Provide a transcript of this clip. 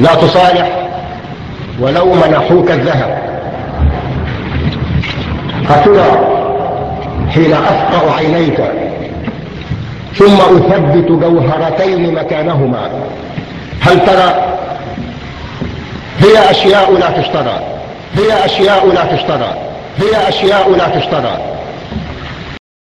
لا تصالح ولو منحوك الذهب. أترى حين أفقع عينيك ثم أثبت جوهرتين مكانهما. هل ترى؟ هي أشياء لا تشترى. هي أشياء لا تشترى. هي أشياء لا تشترى.